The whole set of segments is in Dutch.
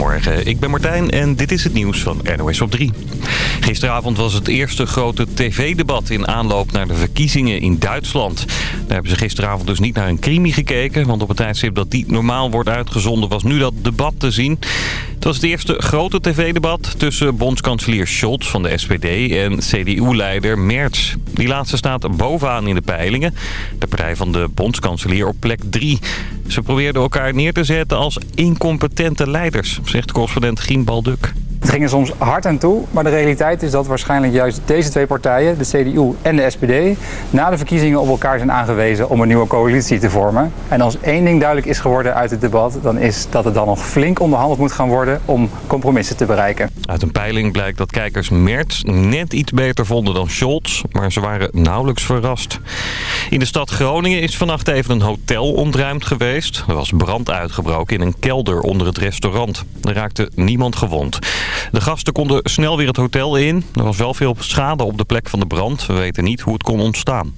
Goedemorgen, ik ben Martijn en dit is het nieuws van NOS op 3. Gisteravond was het eerste grote tv-debat in aanloop naar de verkiezingen in Duitsland. Daar hebben ze gisteravond dus niet naar een crimi gekeken... want op het tijdstip dat die normaal wordt uitgezonden was nu dat debat te zien. Het was het eerste grote tv-debat tussen bondskanselier Scholz van de SPD... en CDU-leider Merz. Die laatste staat bovenaan in de peilingen. De partij van de bondskanselier op plek 3... Ze probeerden elkaar neer te zetten als incompetente leiders, zegt correspondent Gien Balduk. Het ging er soms hard aan toe, maar de realiteit is dat waarschijnlijk juist deze twee partijen, de CDU en de SPD, na de verkiezingen op elkaar zijn aangewezen om een nieuwe coalitie te vormen. En als één ding duidelijk is geworden uit het debat, dan is dat het dan nog flink onderhandeld moet gaan worden om compromissen te bereiken. Uit een peiling blijkt dat kijkers Merz net iets beter vonden dan Scholz, maar ze waren nauwelijks verrast. In de stad Groningen is vannacht even een hotel ontruimd geweest. Er was brand uitgebroken in een kelder onder het restaurant. Er raakte niemand gewond. De gasten konden snel weer het hotel in. Er was wel veel schade op de plek van de brand. We weten niet hoe het kon ontstaan.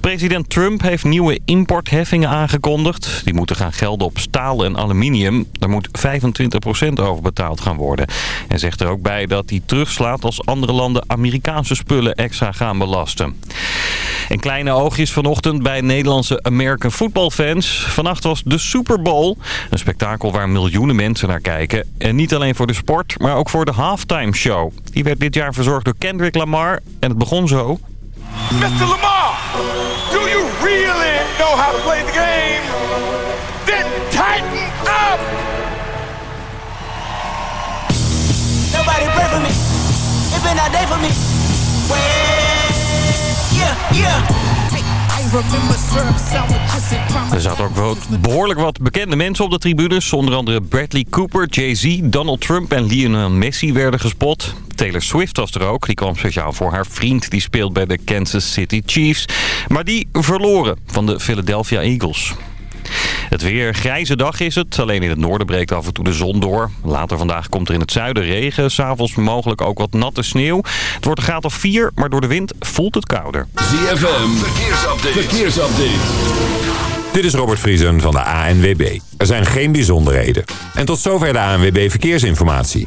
President Trump heeft nieuwe importheffingen aangekondigd. Die moeten gaan gelden op staal en aluminium. Daar moet 25% over betaald gaan worden. En zegt er ook bij dat hij terugslaat als andere landen Amerikaanse spullen extra gaan belasten. En kleine oogjes vanochtend bij Nederlandse American footballfans. Vannacht was de Super Bowl. Een spektakel waar miljoenen mensen naar kijken. En niet alleen voor de sport, maar ook voor de halftime show. Die werd dit jaar verzorgd door Kendrick Lamar. En het begon zo. Mr. Lamar, really know how to play the game? Then tighten up! Nobody pray for me. It been that day for me. yeah, Er zaten ook behoorlijk wat bekende mensen op de tribunes. Onder andere Bradley Cooper, Jay-Z, Donald Trump en Lionel Messi werden gespot. Taylor Swift was er ook. Die kwam speciaal voor haar vriend. Die speelt bij de Kansas City Chiefs. Maar die verloren van de Philadelphia Eagles. Het weer, grijze dag is het. Alleen in het noorden breekt af en toe de zon door. Later vandaag komt er in het zuiden regen. S'avonds mogelijk ook wat natte sneeuw. Het wordt een graad of 4, maar door de wind voelt het kouder. ZFM, verkeersupdate. verkeersupdate. Dit is Robert Vriesen van de ANWB. Er zijn geen bijzonderheden. En tot zover de ANWB Verkeersinformatie.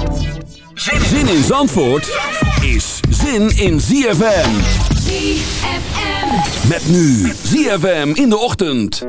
Zin in Zandvoort is zin in ZFM. ZFM. Met nu ZFM in de ochtend.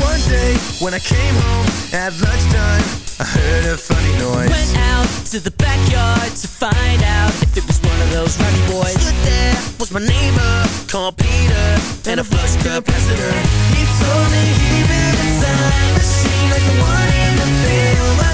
One day when I came home at lunchtime, I heard a funny noise. Went out to the backyard to find out if it was one of those rowdy boys. Stood there was my neighbor called Peter and a flush capacitor. He told me he built a time machine like the one in the film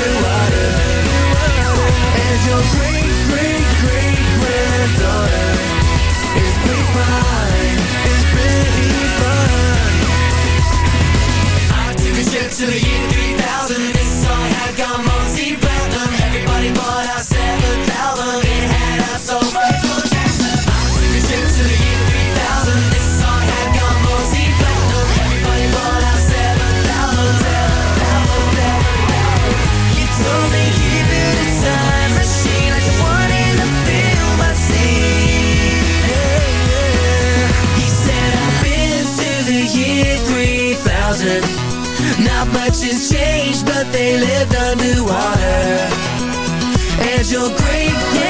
your great, great, great granddaughter. I took a trip to the year 3000 and saw I had gone much has changed, but they lived underwater. And your great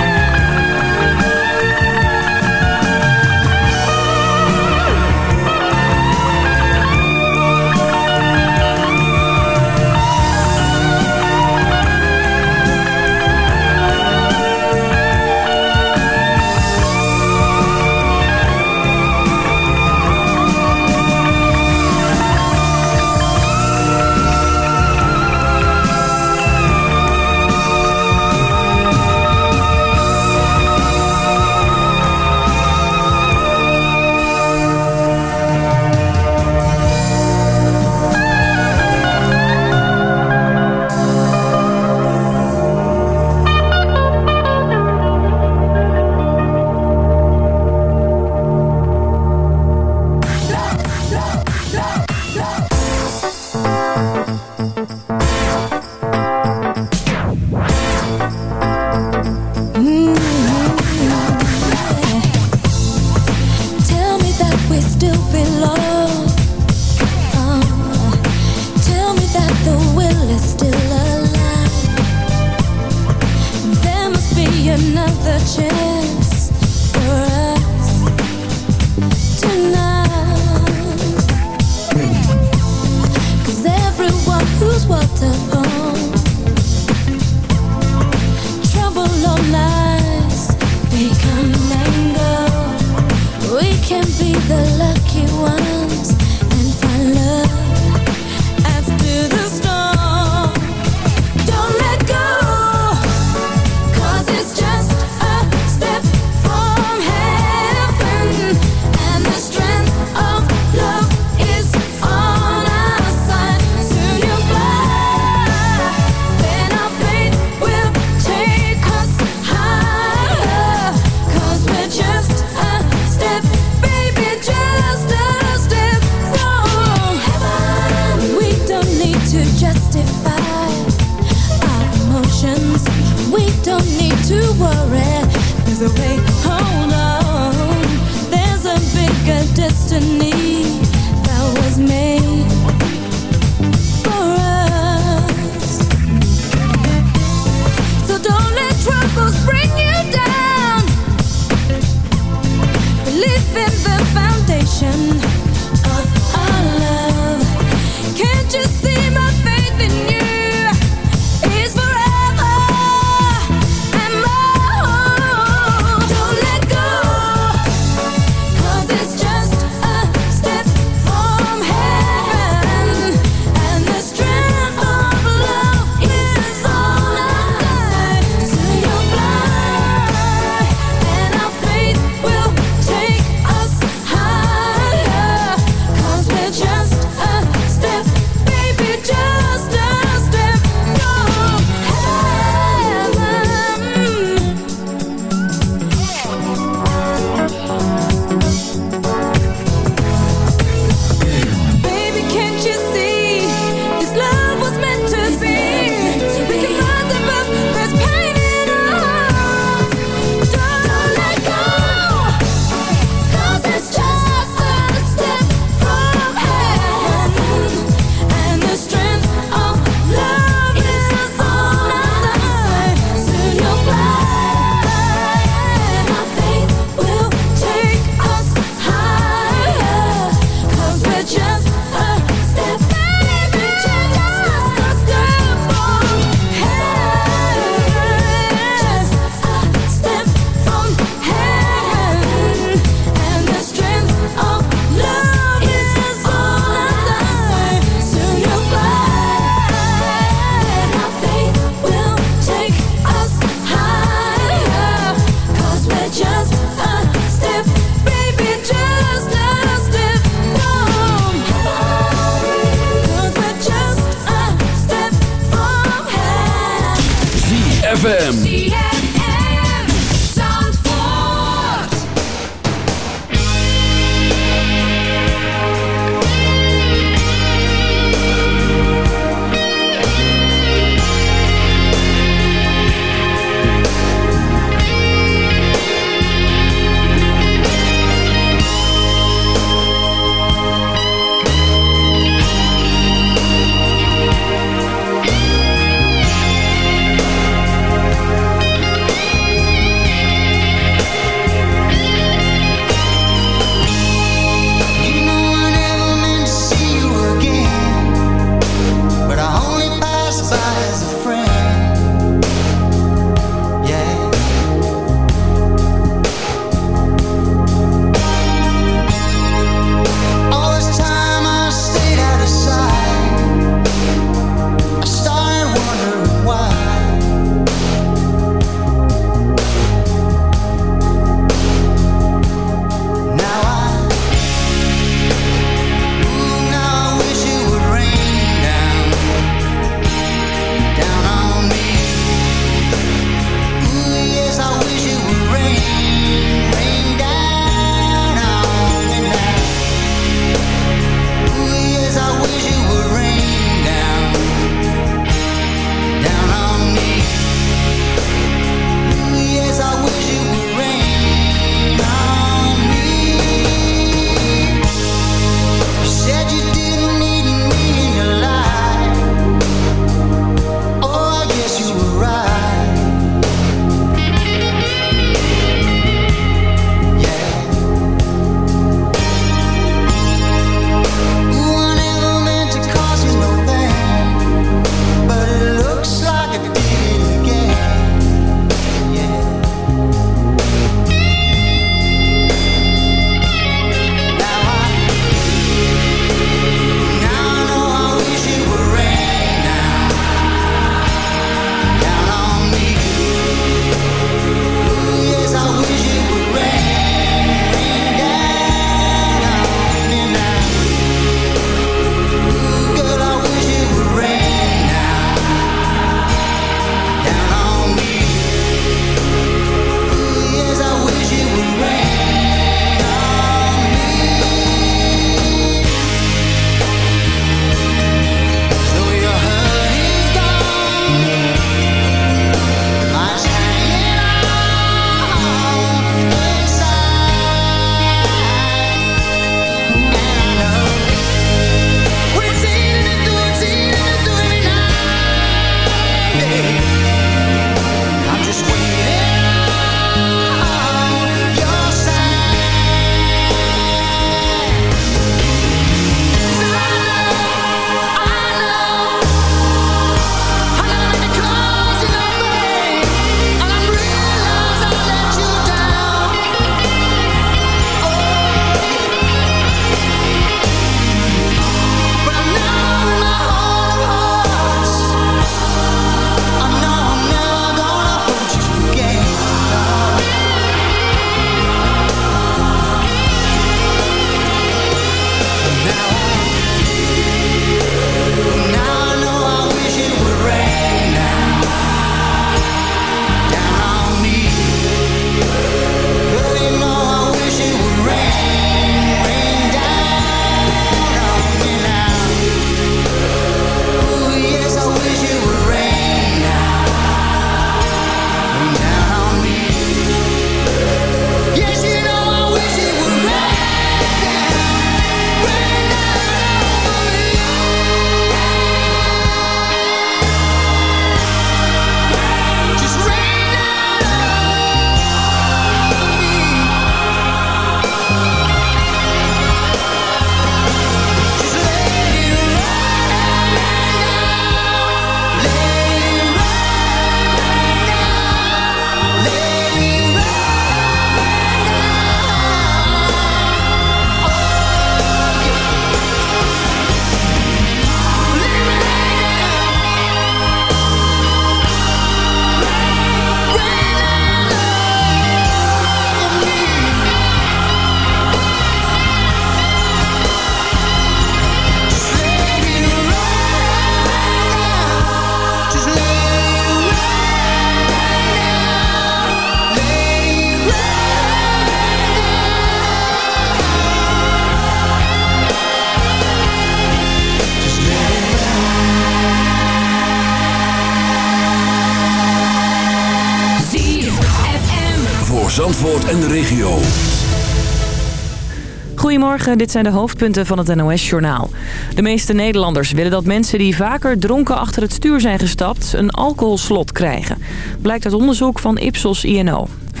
Dit zijn de hoofdpunten van het NOS-journaal. De meeste Nederlanders willen dat mensen die vaker dronken achter het stuur zijn gestapt... een alcoholslot krijgen. Blijkt uit onderzoek van Ipsos INO. 84%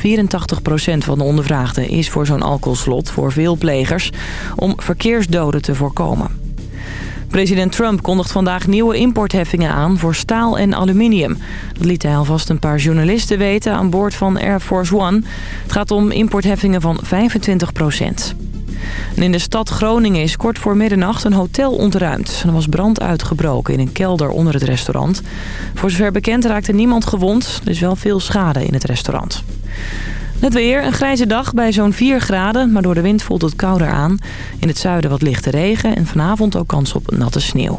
van de ondervraagden is voor zo'n alcoholslot voor veel plegers... om verkeersdoden te voorkomen. President Trump kondigt vandaag nieuwe importheffingen aan voor staal en aluminium. Dat liet hij alvast een paar journalisten weten aan boord van Air Force One. Het gaat om importheffingen van 25 in de stad Groningen is kort voor middernacht een hotel ontruimd. Er was brand uitgebroken in een kelder onder het restaurant. Voor zover bekend raakte niemand gewond. Is wel veel schade in het restaurant. Het weer, een grijze dag bij zo'n 4 graden, maar door de wind voelt het kouder aan. In het zuiden wat lichte regen en vanavond ook kans op natte sneeuw.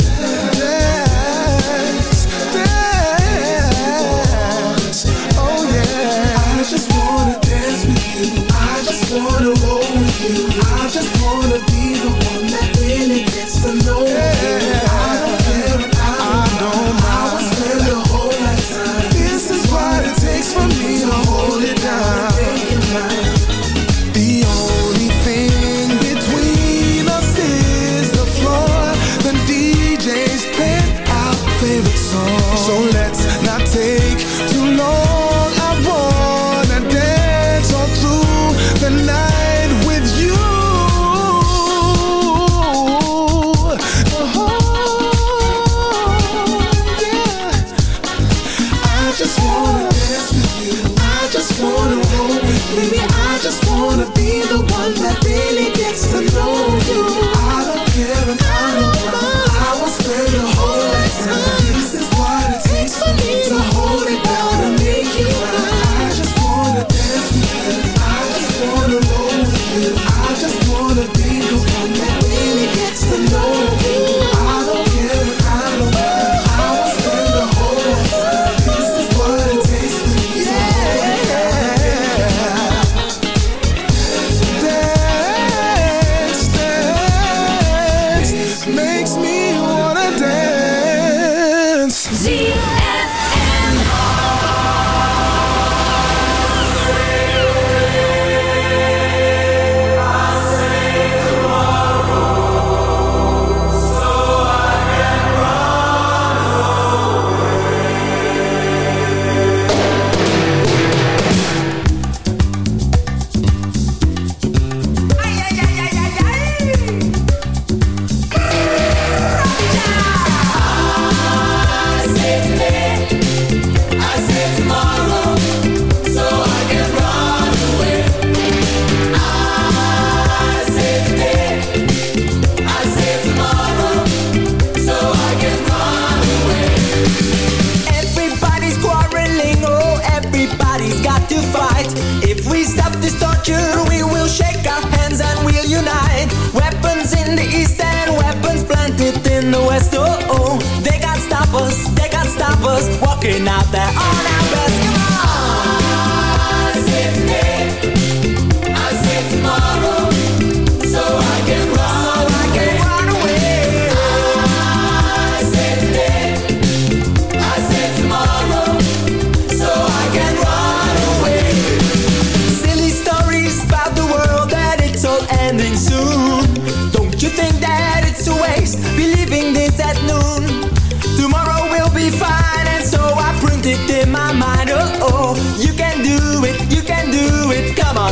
wanna roll with you. I just wanna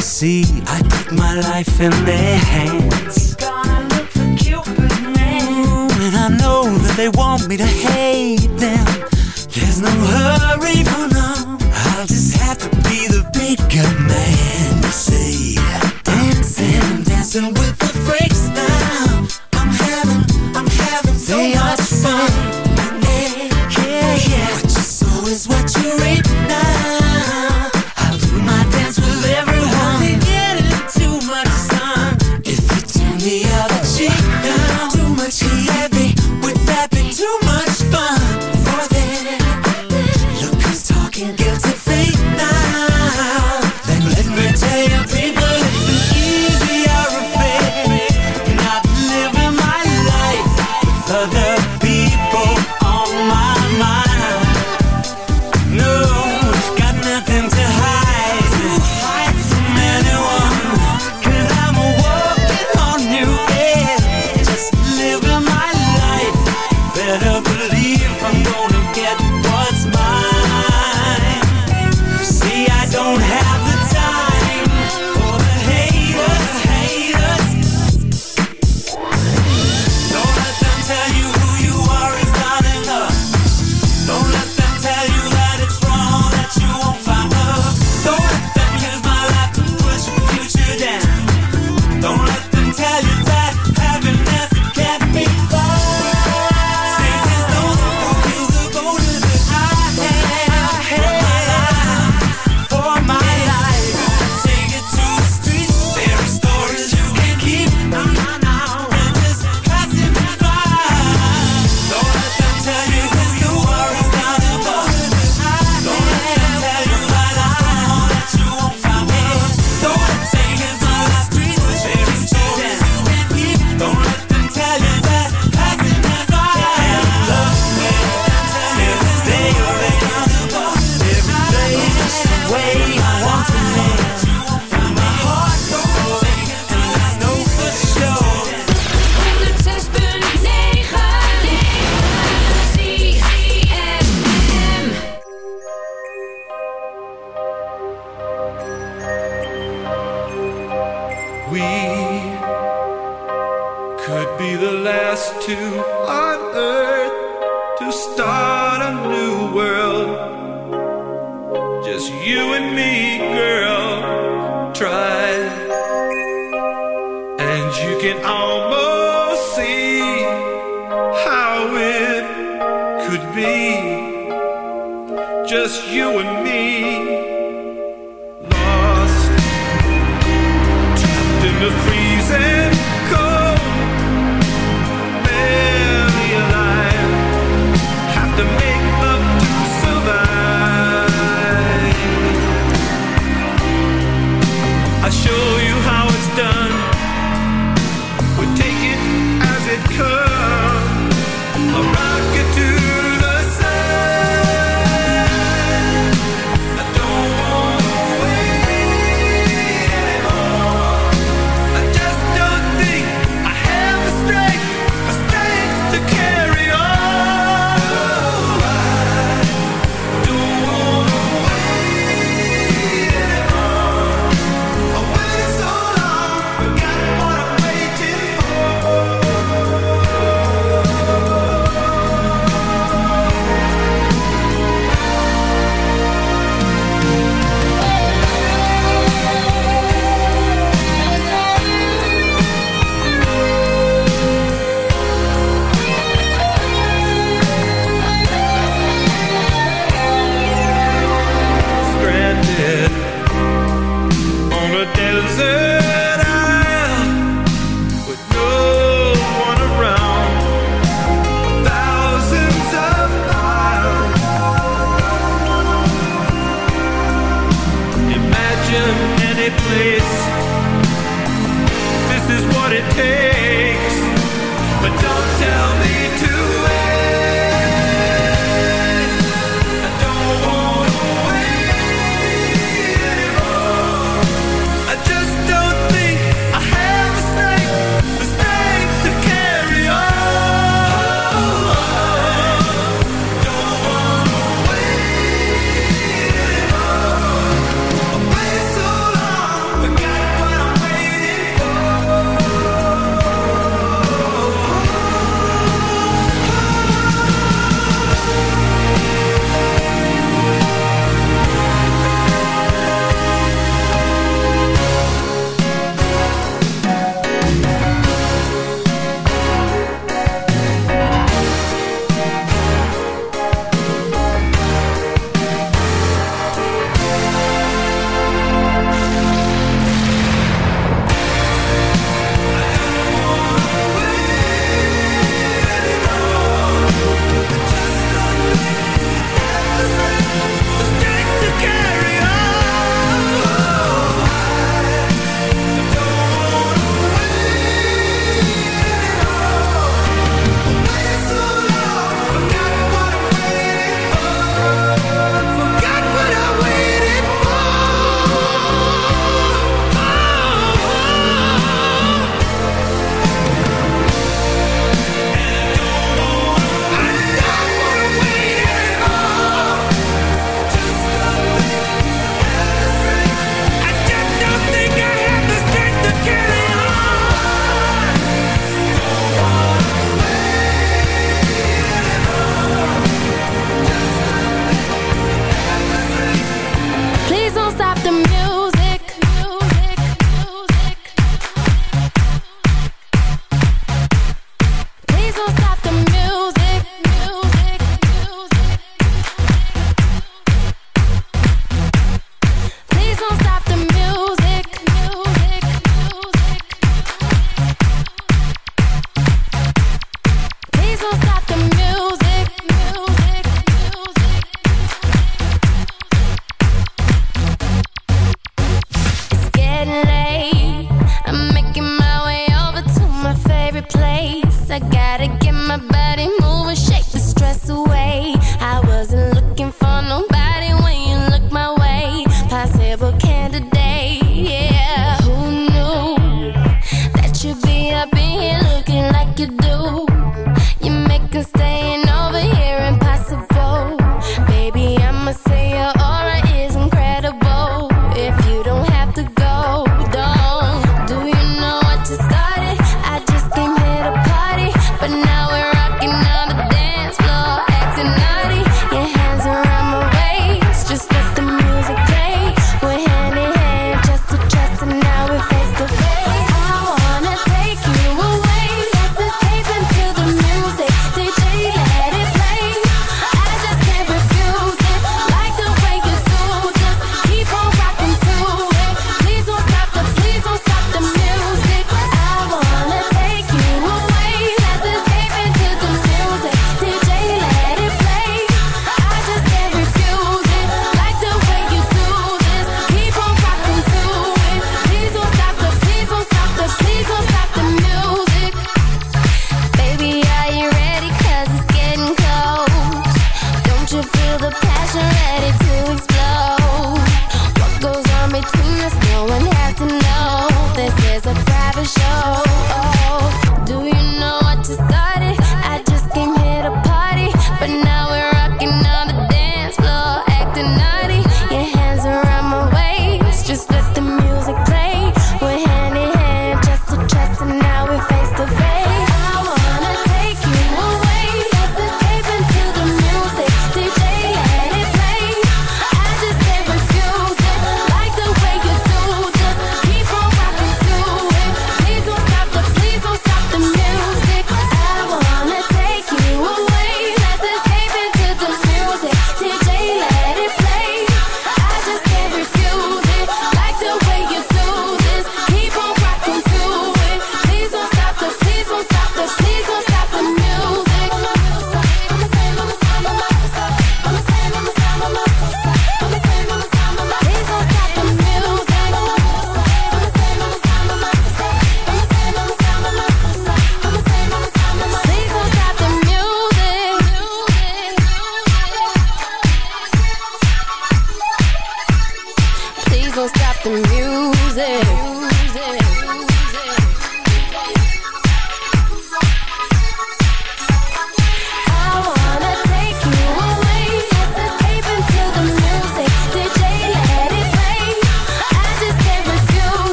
see I put my life in their hands. Gonna look for Cupid man And I know that they want me to hate them. There's no hurry for now. I'll just have to be the bigger man.